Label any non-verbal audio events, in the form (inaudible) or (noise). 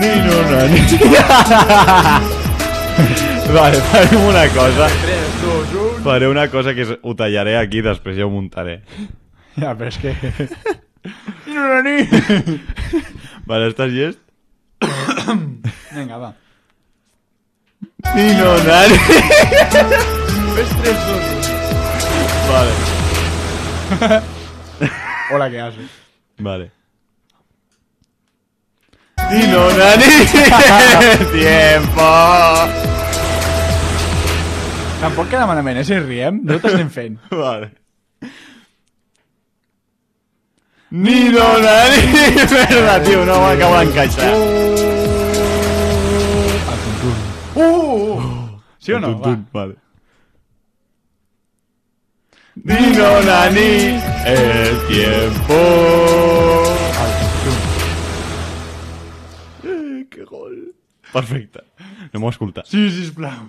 Nino nani. (laughs) vale, farem una cosa. 3, 2, 1... Faré una cosa que és, ho tallaré aquí i després ja ho muntaré. Ja, però és que... (laughs) Nino nani! (laughs) Vale, estàs llest? (coughs) Vinga, va. Nino nani. Fes 3, 2, 1... Vale, Hola, ¿qué haces? vale. Nino nani. (laughs) Tiempo. Tampoc queda malament, eh, si riem. Nosaltres estem (laughs) fent. Vale. Nino nani. (laughs) Merda, tio, no m'acabo d'encaixar. Uh! uh. Sí o no? Vale. Nino nani. El tiempo. Eh, que gol. Perfecte. No m'ho escoltat. Sí, sisplau.